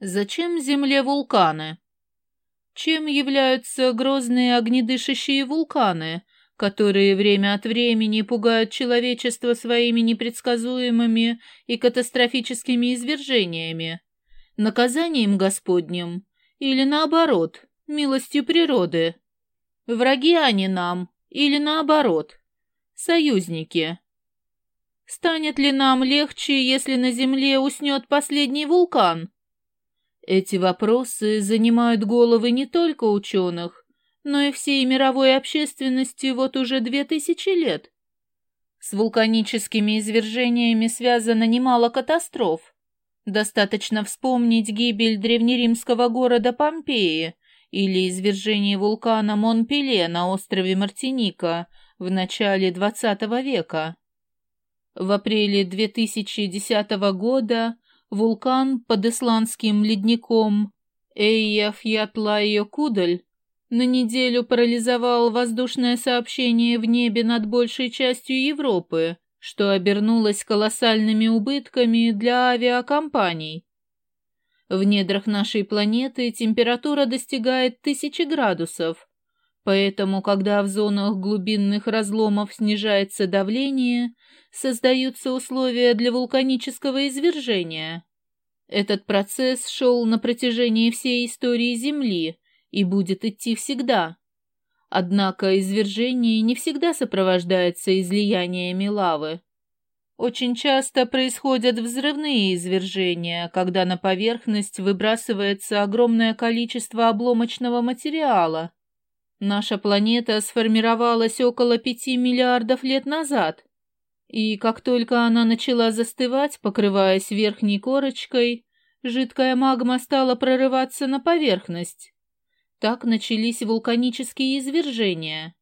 Зачем Земле вулканы? Чем являются грозные огнедышащие вулканы, которые время от времени пугают человечество своими непредсказуемыми и катастрофическими извержениями? Наказанием Господним или наоборот, милостью природы? Враги они нам или наоборот, союзники? Станет ли нам легче, если на Земле уснет последний вулкан? Эти вопросы занимают головы не только ученых, но и всей мировой общественности вот уже две тысячи лет. С вулканическими извержениями связано немало катастроф. Достаточно вспомнить гибель древнеримского города Помпеи или извержение вулкана Монпеле на острове Мартиника в начале XX века. В апреле 2010 года вулкан под исландским ледником Эйяфьятлайо-Кудаль на неделю парализовал воздушное сообщение в небе над большей частью Европы, что обернулось колоссальными убытками для авиакомпаний. В недрах нашей планеты температура достигает тысячи градусов, поэтому, когда в зонах глубинных разломов снижается давление, создаются условия для вулканического извержения. Этот процесс шел на протяжении всей истории Земли и будет идти всегда. Однако извержение не всегда сопровождается излияниями лавы. Очень часто происходят взрывные извержения, когда на поверхность выбрасывается огромное количество обломочного материала. Наша планета сформировалась около пяти миллиардов лет назад, и как только она начала застывать, покрываясь верхней корочкой, жидкая магма стала прорываться на поверхность. Так начались вулканические извержения.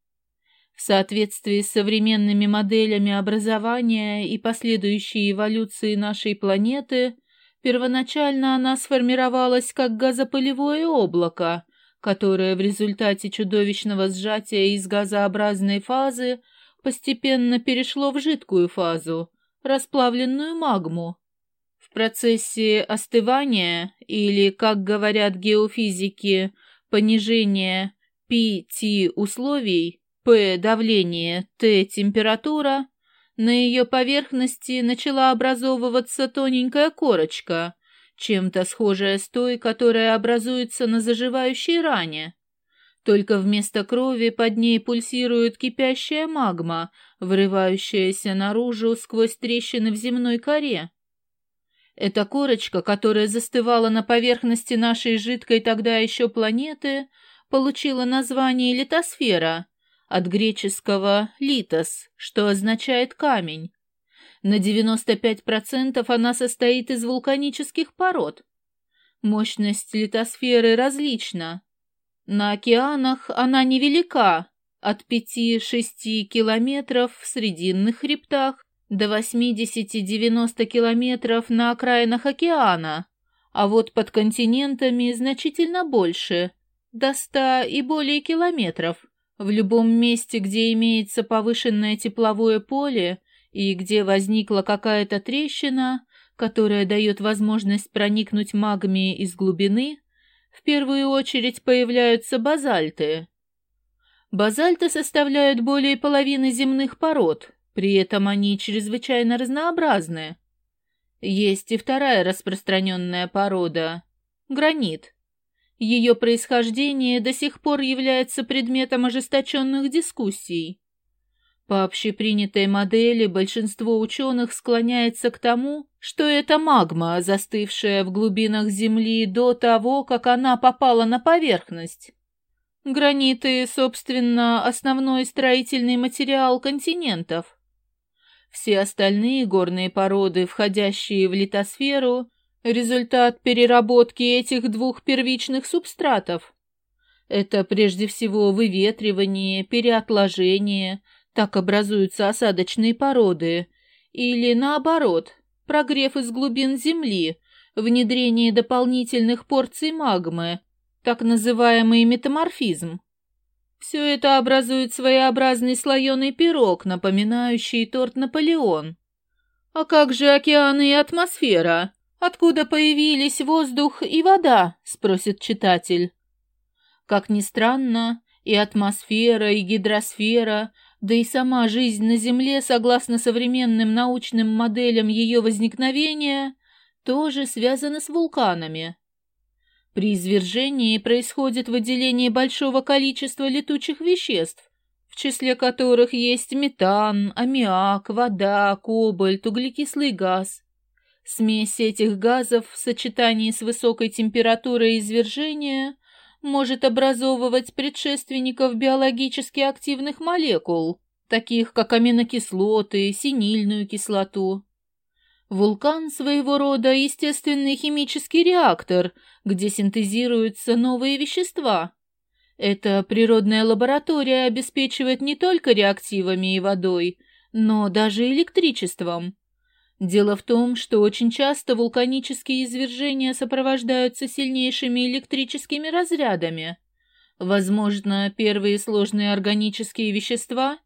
В соответствии с современными моделями образования и последующей эволюции нашей планеты, первоначально она сформировалась как газопылевое облако, которое в результате чудовищного сжатия из газообразной фазы постепенно перешло в жидкую фазу, расплавленную магму. В процессе остывания, или, как говорят геофизики, понижения P-T условий, P – давление, T – температура, на ее поверхности начала образовываться тоненькая корочка, чем-то схожая с той, которая образуется на заживающей ране. Только вместо крови под ней пульсирует кипящая магма, вырывающаяся наружу сквозь трещины в земной коре. Эта корочка, которая застывала на поверхности нашей жидкой тогда еще планеты, получила название литосфера, от греческого «литос», что означает «камень». На 95% она состоит из вулканических пород. Мощность литосферы различна, на океанах она невелика, от 5-6 километров в срединных хребтах до 80-90 километров на окраинах океана, а вот под континентами значительно больше, до 100 и более километров. В любом месте, где имеется повышенное тепловое поле и где возникла какая-то трещина, которая дает возможность проникнуть магме из глубины, в первую очередь появляются базальты. Базальты составляют более половины земных пород, при этом они чрезвычайно разнообразны. Есть и вторая распространенная порода – гранит. Ее происхождение до сих пор является предметом ожесточенных дискуссий. По общепринятой модели большинство ученых склоняется к тому, что это магма, застывшая в глубинах Земли до того, как она попала на поверхность. Граниты, собственно, основной строительный материал континентов. Все остальные горные породы, входящие в литосферу, результат переработки этих двух первичных субстратов. Это прежде всего выветривание, переотложение, так образуются осадочные породы, или наоборот, прогрев из глубин Земли, внедрение дополнительных порций магмы, так называемый метаморфизм. Все это образует своеобразный слоеный пирог, напоминающий торт Наполеон. А как же океаны и атмосфера? Откуда появились воздух и вода? спросит читатель. Как ни странно, и атмосфера, и гидросфера, да и сама жизнь на Земле, согласно современным научным моделям ее возникновения, тоже связаны с вулканами. При извержении происходит выделение большого количества летучих веществ, в числе которых есть метан, аммиак, вода, кобальт, углекислый газ. Смесь этих газов в сочетании с высокой температурой извержения может образовывать предшественников биологически активных молекул, таких как аминокислоты, синильную кислоту. Вулкан своего рода естественный химический реактор, где синтезируются новые вещества. Эта природная лаборатория обеспечивает не только реактивами и водой, но даже электричеством. Дело в том, что очень часто вулканические извержения сопровождаются сильнейшими электрическими разрядами. Возможно, первые сложные органические вещества,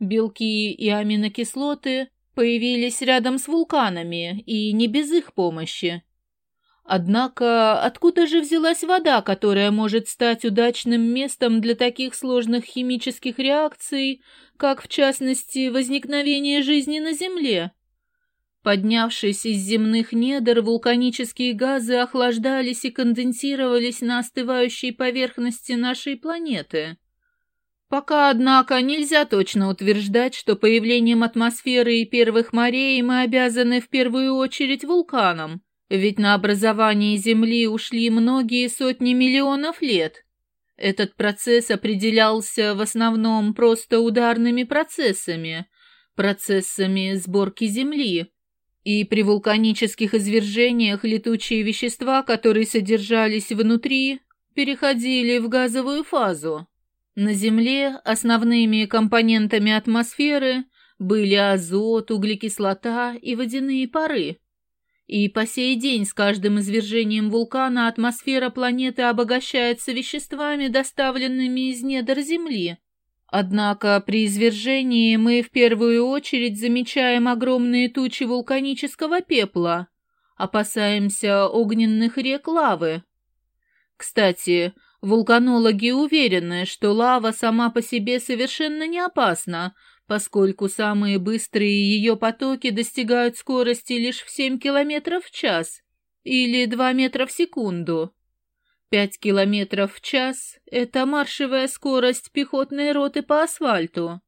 белки и аминокислоты, появились рядом с вулканами и не без их помощи. Однако откуда же взялась вода, которая может стать удачным местом для таких сложных химических реакций, как, в частности, возникновение жизни на Земле? Поднявшись из земных недр, вулканические газы охлаждались и конденсировались на остывающей поверхности нашей планеты. Пока, однако, нельзя точно утверждать, что появлением атмосферы и первых морей мы обязаны в первую очередь вулканам, ведь на образование Земли ушли многие сотни миллионов лет. Этот процесс определялся в основном просто ударными процессами, процессами сборки Земли, и при вулканических извержениях летучие вещества, которые содержались внутри, переходили в газовую фазу. На Земле основными компонентами атмосферы были азот, углекислота и водяные пары. И по сей день с каждым извержением вулкана атмосфера планеты обогащается веществами, доставленными из недр Земли. Однако при извержении мы в первую очередь замечаем огромные тучи вулканического пепла, опасаемся огненных рек лавы. Кстати, Вулканологи уверены, что лава сама по себе совершенно не опасна, поскольку самые быстрые ее потоки достигают скорости лишь в 7 км в час или 2 метра в секунду. 5 км в час – это маршевая скорость пехотной роты по асфальту.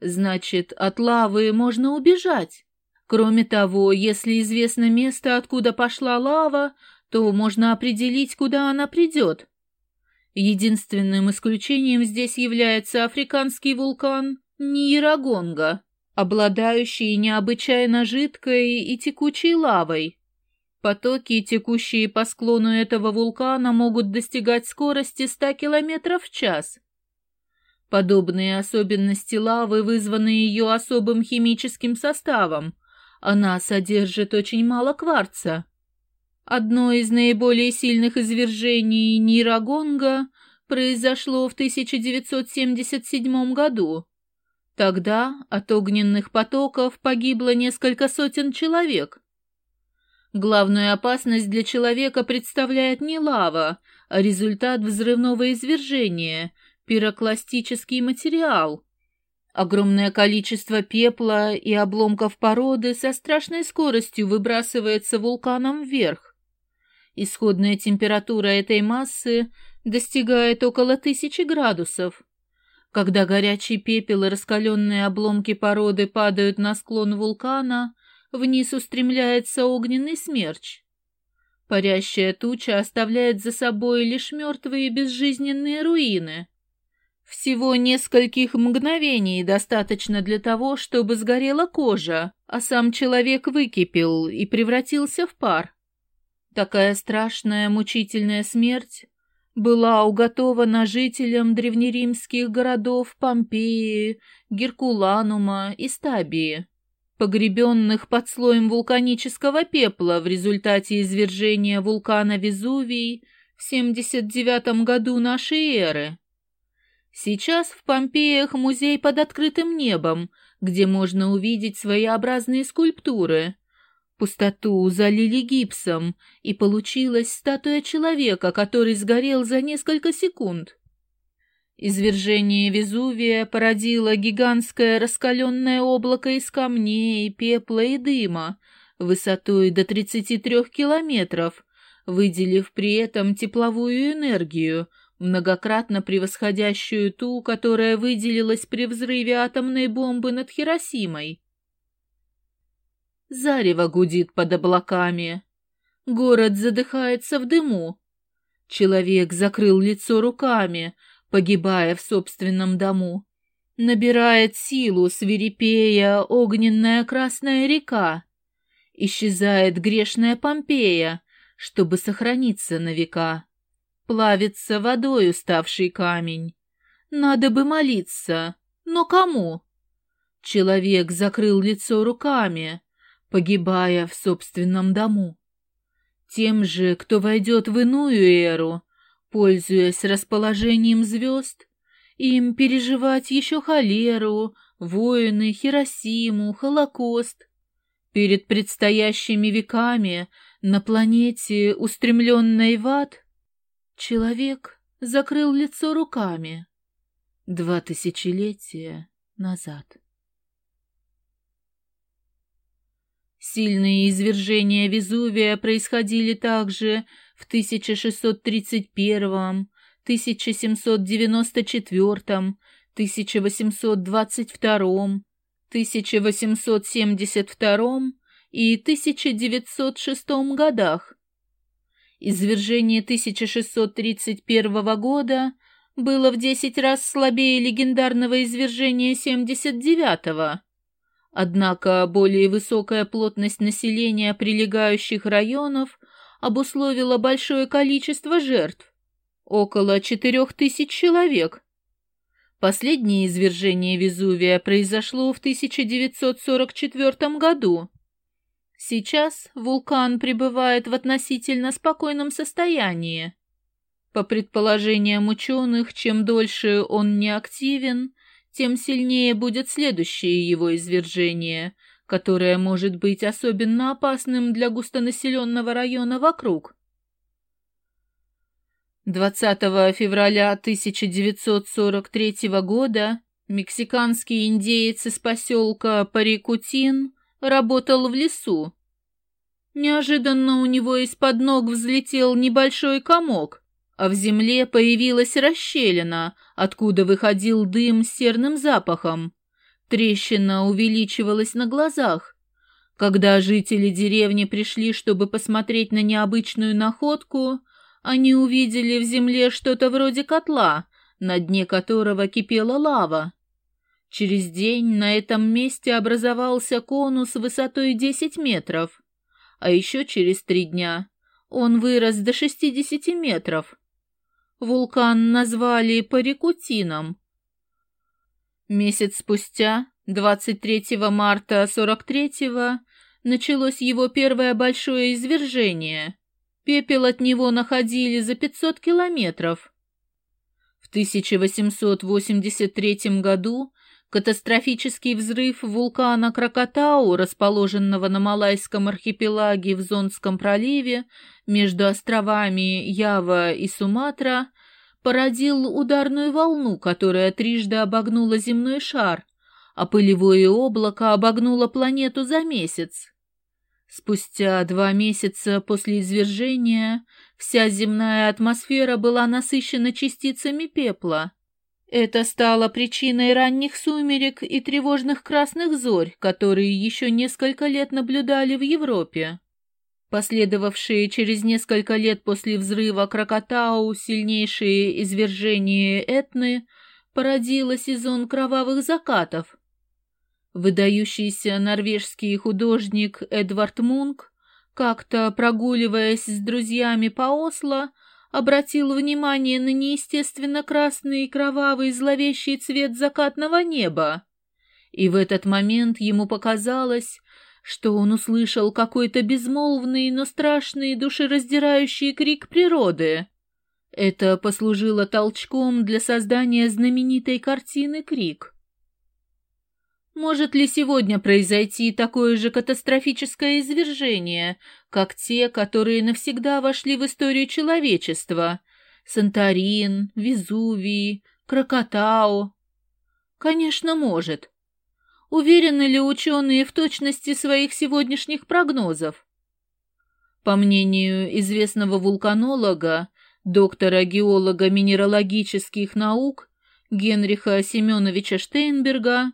Значит, от лавы можно убежать. Кроме того, если известно место, откуда пошла лава, то можно определить, куда она придет. Единственным исключением здесь является африканский вулкан Нирагонга, обладающий необычайно жидкой и текучей лавой. Потоки, текущие по склону этого вулкана, могут достигать скорости 100 км в час. Подобные особенности лавы вызваны ее особым химическим составом. Она содержит очень мало кварца. Одно из наиболее сильных извержений Нирагонга произошло в 1977 году. Тогда от огненных потоков погибло несколько сотен человек. Главную опасность для человека представляет не лава, а результат взрывного извержения, пирокластический материал. Огромное количество пепла и обломков породы со страшной скоростью выбрасывается вулканом вверх. Исходная температура этой массы достигает около тысячи градусов. Когда горячий пепел и раскаленные обломки породы падают на склон вулкана, вниз устремляется огненный смерч. Парящая туча оставляет за собой лишь мертвые безжизненные руины. Всего нескольких мгновений достаточно для того, чтобы сгорела кожа, а сам человек выкипел и превратился в пар. Такая страшная мучительная смерть была уготована жителям древнеримских городов Помпеи, Геркуланума и Стабии, погребенных под слоем вулканического пепла в результате извержения вулкана Везувий в 79 году нашей эры. Сейчас в Помпеях музей под открытым небом, где можно увидеть своеобразные скульптуры – Пустоту залили гипсом, и получилась статуя человека, который сгорел за несколько секунд. Извержение Везувия породило гигантское раскаленное облако из камней, пепла и дыма, высотой до 33 километров, выделив при этом тепловую энергию, многократно превосходящую ту, которая выделилась при взрыве атомной бомбы над Хиросимой. Зарево гудит под облаками. Город задыхается в дыму. Человек закрыл лицо руками, погибая в собственном дому. Набирает силу, свирепея, огненная красная река. Исчезает грешная Помпея, чтобы сохраниться на века. Плавится водой уставший камень. Надо бы молиться, но кому? Человек закрыл лицо руками, погибая в собственном дому. Тем же, кто войдет в иную эру, пользуясь расположением звезд, им переживать еще холеру, войны, Хиросиму, Холокост. Перед предстоящими веками на планете, устремленной в ад, человек закрыл лицо руками два тысячелетия назад. Сильные извержения Везувия происходили также в 1631, 1794, 1822, 1872 и 1906 годах. Извержение 1631 года было в 10 раз слабее легендарного извержения 79-го. Однако более высокая плотность населения прилегающих районов обусловила большое количество жертв – около 4000 человек. Последнее извержение Везувия произошло в 1944 году. Сейчас вулкан пребывает в относительно спокойном состоянии. По предположениям ученых, чем дольше он не активен, тем сильнее будет следующее его извержение, которое может быть особенно опасным для густонаселенного района вокруг. 20 февраля 1943 года мексиканский индеец из поселка Парикутин работал в лесу. Неожиданно у него из-под ног взлетел небольшой комок, а в земле появилась расщелина, откуда выходил дым с серным запахом. Трещина увеличивалась на глазах. Когда жители деревни пришли, чтобы посмотреть на необычную находку, они увидели в земле что-то вроде котла, на дне которого кипела лава. Через день на этом месте образовался конус высотой 10 метров, а еще через три дня он вырос до 60 метров. Вулкан назвали Парикутином. Месяц спустя, 23 марта 43-го, началось его первое большое извержение. Пепел от него находили за 500 километров. В 1883 году катастрофический взрыв вулкана Кракатау, расположенного на Малайском архипелаге в Зонском проливе между островами Ява и Суматра, породил ударную волну, которая трижды обогнула земной шар, а пылевое облако обогнуло планету за месяц. Спустя два месяца после извержения вся земная атмосфера была насыщена частицами пепла, это стало причиной ранних сумерек и тревожных красных зорь, которые еще несколько лет наблюдали в Европе. Последовавшие через несколько лет после взрыва Кракатау сильнейшее извержение Этны породило сезон кровавых закатов. Выдающийся норвежский художник Эдвард Мунк, как-то прогуливаясь с друзьями по Осло, обратил внимание на неестественно красный и кровавый зловещий цвет закатного неба. И в этот момент ему показалось, что он услышал какой-то безмолвный, но страшный душераздирающий крик природы. Это послужило толчком для создания знаменитой картины «Крик». Может ли сегодня произойти такое же катастрофическое извержение, как те, которые навсегда вошли в историю человечества? Санторин, Везувий, Крокотау? Конечно, может. Уверены ли ученые в точности своих сегодняшних прогнозов? По мнению известного вулканолога, доктора-геолога минералогических наук Генриха Семеновича Штейнберга,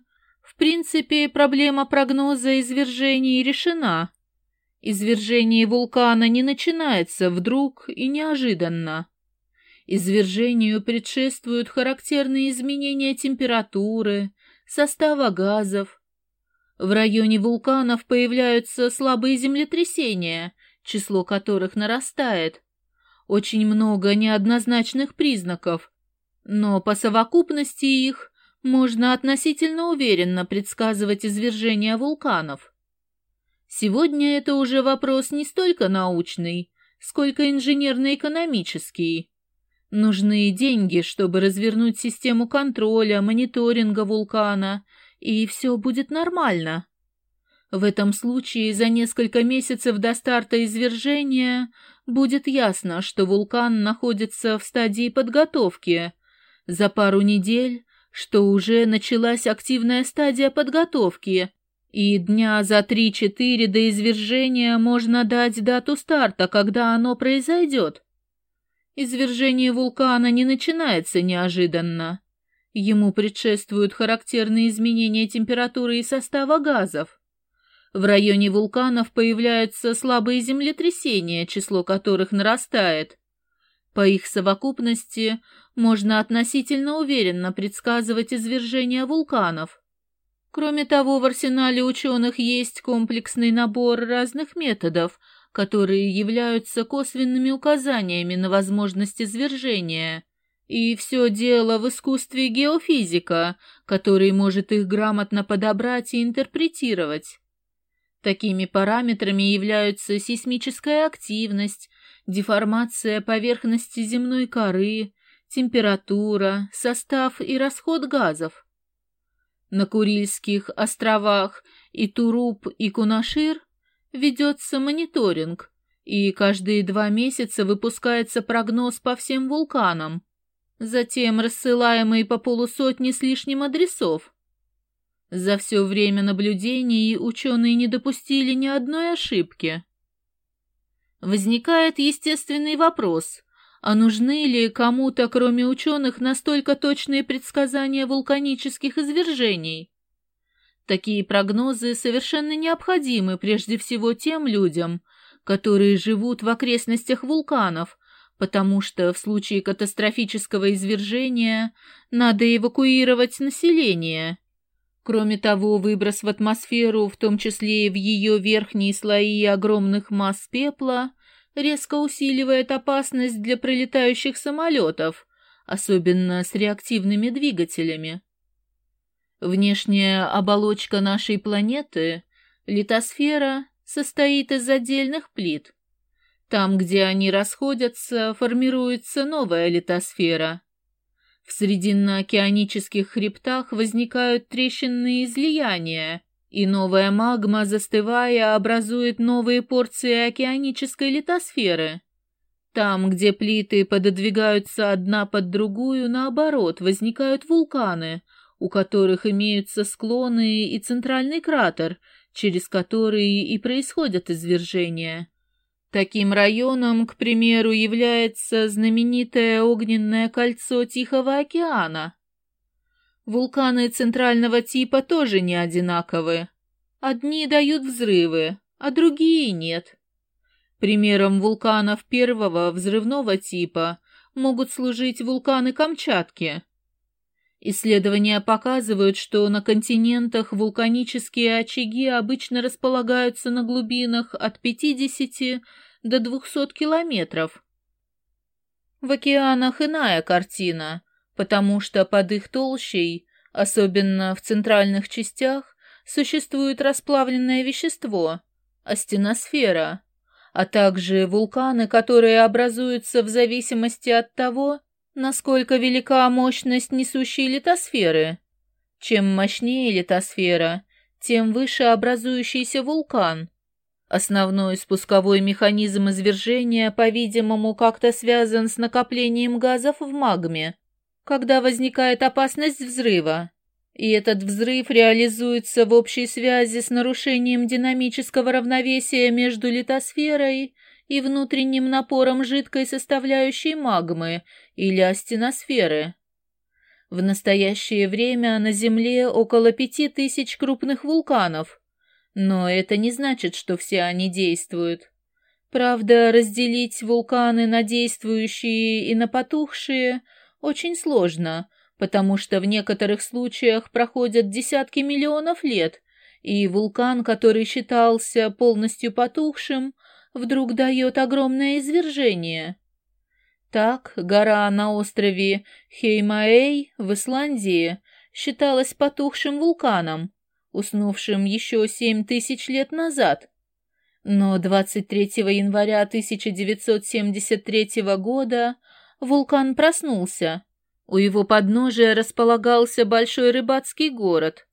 в принципе, проблема прогноза извержений решена. Извержение вулкана не начинается вдруг и неожиданно. Извержению предшествуют характерные изменения температуры, состава газов. В районе вулканов появляются слабые землетрясения, число которых нарастает. Очень много неоднозначных признаков, но по совокупности их можно относительно уверенно предсказывать извержение вулканов. Сегодня это уже вопрос не столько научный, сколько инженерно-экономический. Нужны деньги, чтобы развернуть систему контроля, мониторинга вулкана, и все будет нормально. В этом случае за несколько месяцев до старта извержения будет ясно, что вулкан находится в стадии подготовки. За пару недель, что уже началась активная стадия подготовки, и дня за три-четыре до извержения можно дать дату старта, когда оно произойдет. Извержение вулкана не начинается неожиданно. Ему предшествуют характерные изменения температуры и состава газов. В районе вулканов появляются слабые землетрясения, число которых нарастает. По их совокупности можно относительно уверенно предсказывать извержение вулканов. Кроме того, в арсенале ученых есть комплексный набор разных методов, которые являются косвенными указаниями на возможность извержения. И все дело в искусстве геофизика, который может их грамотно подобрать и интерпретировать. Такими параметрами являются сейсмическая активность, деформация поверхности земной коры, температура, состав и расход газов. На Курильских островах и Туруп и Кунашир ведется мониторинг, и каждые два месяца выпускается прогноз по всем вулканам, затем рассылаемый по полусотни с лишним адресов. За все время наблюдений ученые не допустили ни одной ошибки. Возникает естественный вопрос, а нужны ли кому-то, кроме ученых, настолько точные предсказания вулканических извержений? Такие прогнозы совершенно необходимы прежде всего тем людям, которые живут в окрестностях вулканов, потому что в случае катастрофического извержения надо эвакуировать население. Кроме того, выброс в атмосферу, в том числе и в ее верхние слои огромных масс пепла, резко усиливает опасность для пролетающих самолетов, особенно с реактивными двигателями. Внешняя оболочка нашей планеты, литосфера, состоит из отдельных плит. Там, где они расходятся, формируется новая литосфера. В срединно-океанических хребтах возникают трещинные излияния, и новая магма, застывая, образует новые порции океанической литосферы. Там, где плиты пододвигаются одна под другую, наоборот, возникают вулканы, у которых имеются склоны и центральный кратер, через который и происходят извержения. Таким районом, к примеру, является знаменитое огненное кольцо Тихого океана. Вулканы центрального типа тоже не одинаковы. Одни дают взрывы, а другие нет. Примером вулканов первого взрывного типа могут служить вулканы Камчатки. Исследования показывают, что на континентах вулканические очаги обычно располагаются на глубинах от 50 до 200 километров. В океанах иная картина, потому что под их толщей, особенно в центральных частях, существует расплавленное вещество, астеносфера, а также вулканы, которые образуются в зависимости от того, насколько велика мощность несущей литосферы. Чем мощнее литосфера, тем выше образующийся вулкан. Основной спусковой механизм извержения, по-видимому, как-то связан с накоплением газов в магме, когда возникает опасность взрыва. И этот взрыв реализуется в общей связи с нарушением динамического равновесия между литосферой и внутренним напором жидкой составляющей магмы или астеносферы. В настоящее время на Земле около пяти тысяч крупных вулканов, но это не значит, что все они действуют. Правда, разделить вулканы на действующие и на потухшие очень сложно, потому что в некоторых случаях проходят десятки миллионов лет, и вулкан, который считался полностью потухшим, вдруг дает огромное извержение. Так, гора на острове Хеймаэй в Исландии считалась потухшим вулканом, уснувшим еще семь тысяч лет назад. Но 23 января 1973 года вулкан проснулся. У его подножия располагался большой рыбацкий город.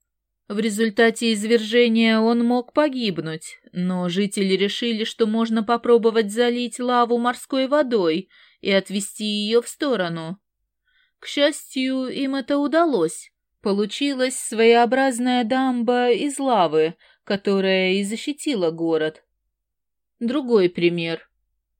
В результате извержения он мог погибнуть, но жители решили, что можно попробовать залить лаву морской водой и отвести ее в сторону. К счастью, им это удалось. Получилась своеобразная дамба из лавы, которая и защитила город. Другой пример.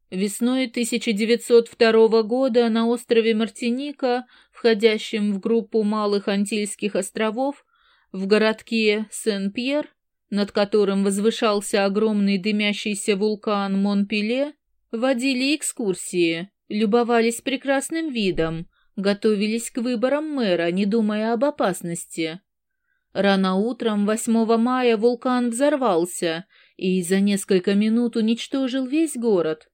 Весной 1902 года на острове Мартиника, входящем в группу малых Антильских островов, в городке Сен-Пьер, над которым возвышался огромный дымящийся вулкан Монпеле, водили экскурсии, любовались прекрасным видом, готовились к выборам мэра, не думая об опасности. Рано утром 8 мая вулкан взорвался и за несколько минут уничтожил весь город.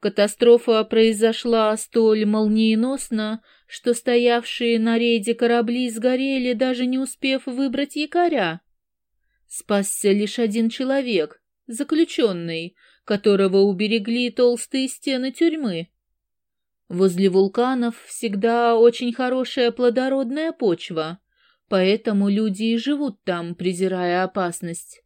Катастрофа произошла столь молниеносно, что стоявшие на рейде корабли сгорели, даже не успев выбрать якоря. Спасся лишь один человек, заключенный, которого уберегли толстые стены тюрьмы. Возле вулканов всегда очень хорошая плодородная почва, поэтому люди и живут там, презирая опасность.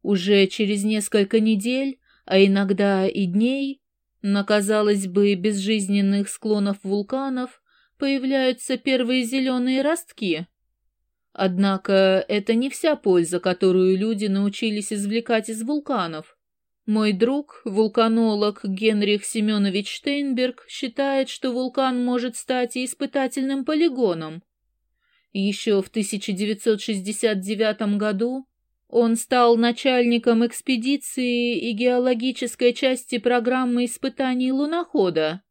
Уже через несколько недель, а иногда и дней, на, казалось бы, безжизненных склонов вулканов появляются первые зеленые ростки. Однако это не вся польза, которую люди научились извлекать из вулканов. Мой друг, вулканолог Генрих Семенович Штейнберг, считает, что вулкан может стать и испытательным полигоном. Еще в 1969 году он стал начальником экспедиции и геологической части программы испытаний лунохода.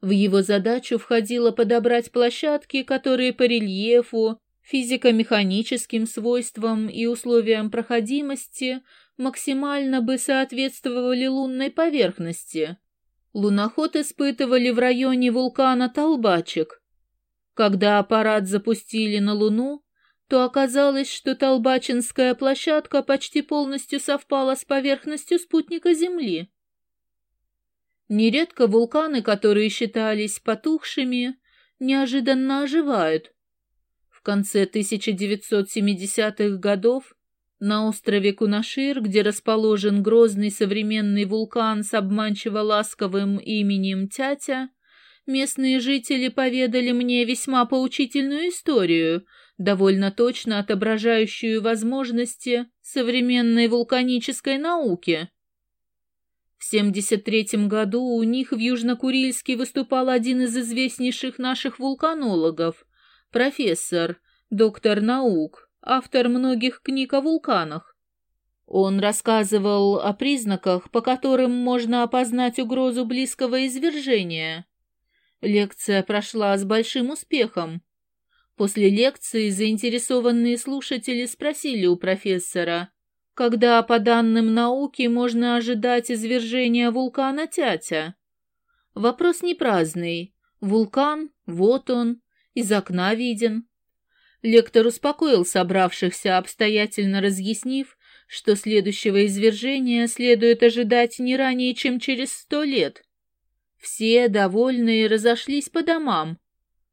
В его задачу входило подобрать площадки, которые по рельефу, физико-механическим свойствам и условиям проходимости максимально бы соответствовали лунной поверхности. Луноход испытывали в районе вулкана Толбачек. Когда аппарат запустили на Луну, то оказалось, что Толбачинская площадка почти полностью совпала с поверхностью спутника Земли. Нередко вулканы, которые считались потухшими, неожиданно оживают. В конце 1970-х годов на острове Кунашир, где расположен грозный современный вулкан с обманчиво ласковым именем Тятя, местные жители поведали мне весьма поучительную историю – довольно точно отображающую возможности современной вулканической науки. В 73 году у них в Южно-Курильске выступал один из известнейших наших вулканологов, профессор, доктор наук, автор многих книг о вулканах. Он рассказывал о признаках, по которым можно опознать угрозу близкого извержения. Лекция прошла с большим успехом. После лекции заинтересованные слушатели спросили у профессора, когда, по данным науки, можно ожидать извержения вулкана Тятя. Вопрос не праздный. Вулкан, вот он, из окна виден. Лектор успокоил собравшихся, обстоятельно разъяснив, что следующего извержения следует ожидать не ранее, чем через сто лет. Все, довольные, разошлись по домам,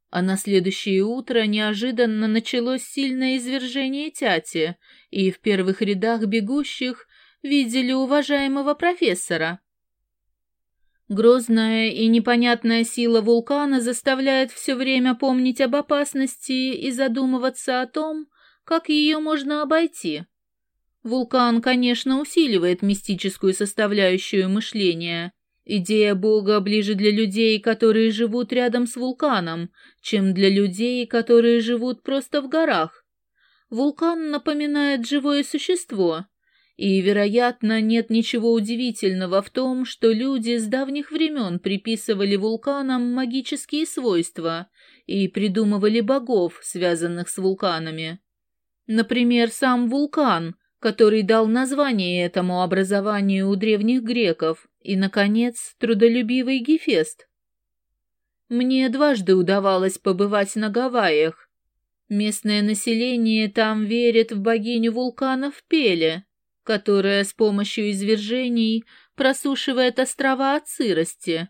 А на следующее утро неожиданно началось сильное извержение тяти, и в первых рядах бегущих видели уважаемого профессора. Грозная и непонятная сила вулкана заставляет все время помнить об опасности и задумываться о том, как ее можно обойти. Вулкан, конечно, усиливает мистическую составляющую мышления. Идея Бога ближе для людей, которые живут рядом с вулканом, чем для людей, которые живут просто в горах. Вулкан напоминает живое существо, и, вероятно, нет ничего удивительного в том, что люди с давних времен приписывали вулканам магические свойства и придумывали богов, связанных с вулканами. Например, сам вулкан, который дал название этому образованию у древних греков, и, наконец, трудолюбивый Гефест. Мне дважды удавалось побывать на Гавайях. Местное население там верит в богиню вулканов Пеле, которая с помощью извержений просушивает острова от сырости.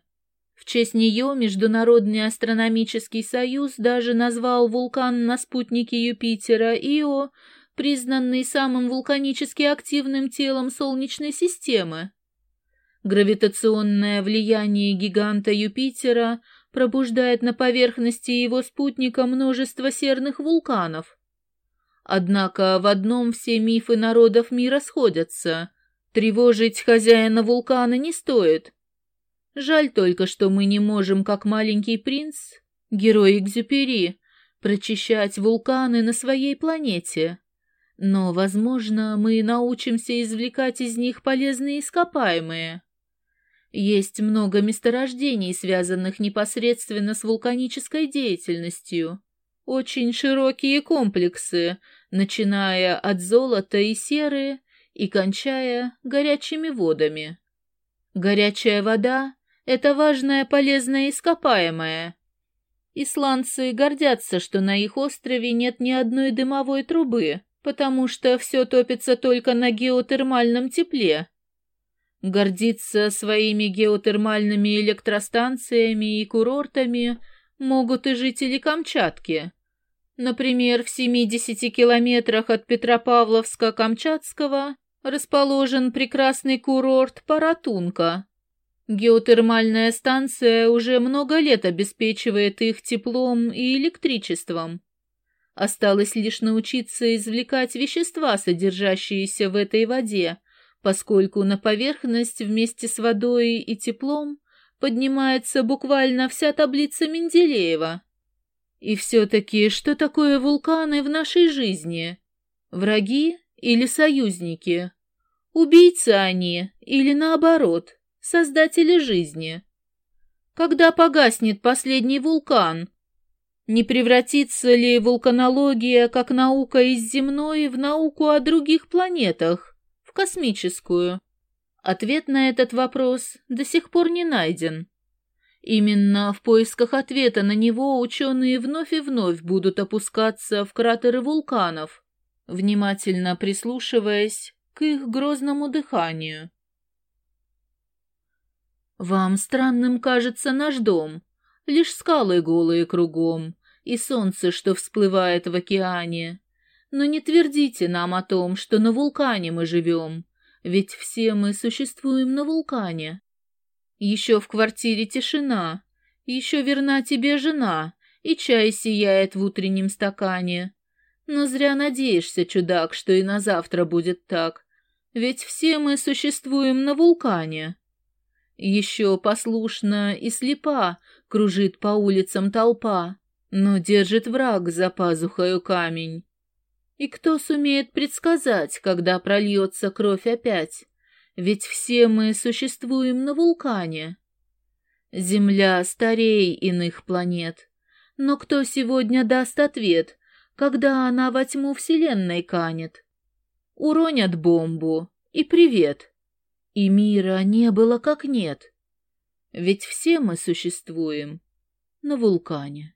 В честь нее Международный астрономический союз даже назвал вулкан на спутнике Юпитера Ио, признанный самым вулканически активным телом Солнечной системы. Гравитационное влияние гиганта Юпитера пробуждает на поверхности его спутника множество серных вулканов. Однако в одном все мифы народов мира сходятся. Тревожить хозяина вулкана не стоит. Жаль только, что мы не можем, как маленький принц, герой Экзюпери, прочищать вулканы на своей планете. Но, возможно, мы научимся извлекать из них полезные ископаемые. Есть много месторождений, связанных непосредственно с вулканической деятельностью. Очень широкие комплексы, начиная от золота и серы и кончая горячими водами. Горячая вода — это важное полезное ископаемое. Исландцы гордятся, что на их острове нет ни одной дымовой трубы, потому что все топится только на геотермальном тепле. Гордиться своими геотермальными электростанциями и курортами могут и жители Камчатки. Например, в 70 километрах от Петропавловска-Камчатского расположен прекрасный курорт Паратунка. Геотермальная станция уже много лет обеспечивает их теплом и электричеством. Осталось лишь научиться извлекать вещества, содержащиеся в этой воде, поскольку на поверхность вместе с водой и теплом поднимается буквально вся таблица Менделеева. И все-таки, что такое вулканы в нашей жизни? Враги или союзники? Убийцы они или, наоборот, создатели жизни? Когда погаснет последний вулкан? Не превратится ли вулканология как наука из земной в науку о других планетах, в космическую? Ответ на этот вопрос до сих пор не найден. Именно в поисках ответа на него ученые вновь и вновь будут опускаться в кратеры вулканов, внимательно прислушиваясь к их грозному дыханию. Вам странным кажется наш дом, лишь скалы голые кругом и солнце, что всплывает в океане. Но не твердите нам о том, что на вулкане мы живем, ведь все мы существуем на вулкане. Еще в квартире тишина, еще верна тебе жена, и чай сияет в утреннем стакане. Но зря надеешься, чудак, что и на завтра будет так, ведь все мы существуем на вулкане. Еще послушно и слепа кружит по улицам толпа, но держит враг за пазухою камень. И кто сумеет предсказать, когда прольется кровь опять? Ведь все мы существуем на вулкане. Земля старей иных планет. Но кто сегодня даст ответ, когда она во тьму Вселенной канет? Уронят бомбу, и привет. И мира не было как нет. Ведь все мы существуем на вулкане.